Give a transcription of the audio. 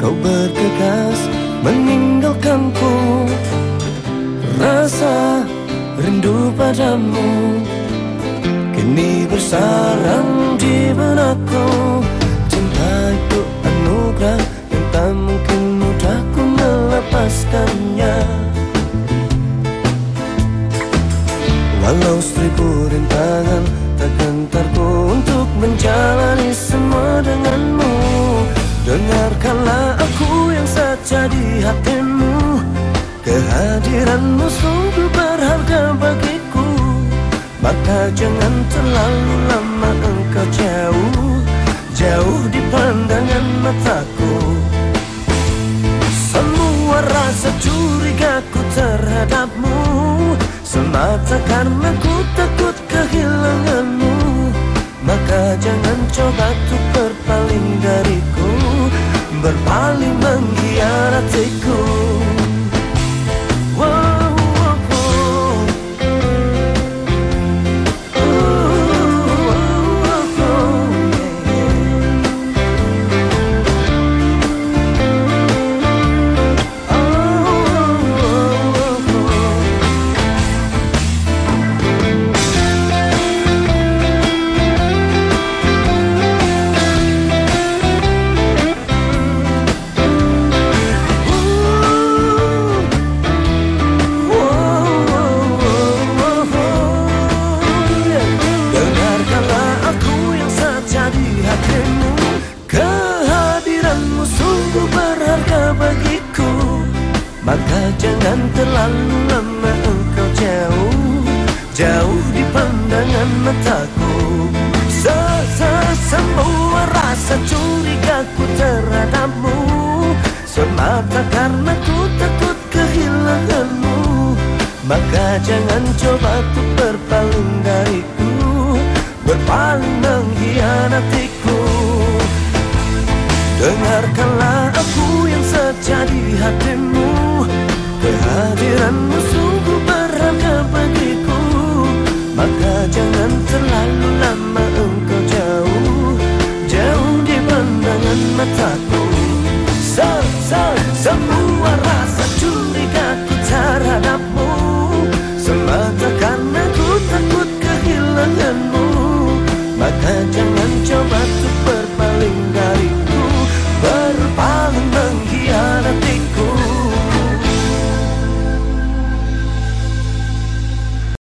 Kau bergegas meninggalkanku. Rasa rindu padamu. Kini bersarang di benakku. Cinta itu anugerah yang tak mungkin mudah ku melepaskannya. Walau seribu rintangan tak gentarku untuk menjalani semua yang saja di hatimu. Kehadiranmu sungguh berharga bagiku. Maka jangan terlalu lama engkau jauh Jauh di pandangan mataku. Semua rasa curigaku terhadapmu. Semata karena ku takut kehilanganmu. Maka jangan coba untuk berpaling dariku. Berpaling mengkhianatiku Maka jangan terlalu lama engkau jauh. Jauh di pandangan mataku. Semua rasa curigaku terhadapmu. Semata karena ku takut kehilanganmu. Maka jangan coba untuk berpaling dariku. Berpaling mengkhianatiku Dengarkanlah aku yang setia di hatimu jangan terlalu lama engkau jauh. Jauh di pandangan mataku. So, so, Semua rasa curigaku terhadapmu. Semata karena ku takut kehilanganmu. Maka jangan coba tuh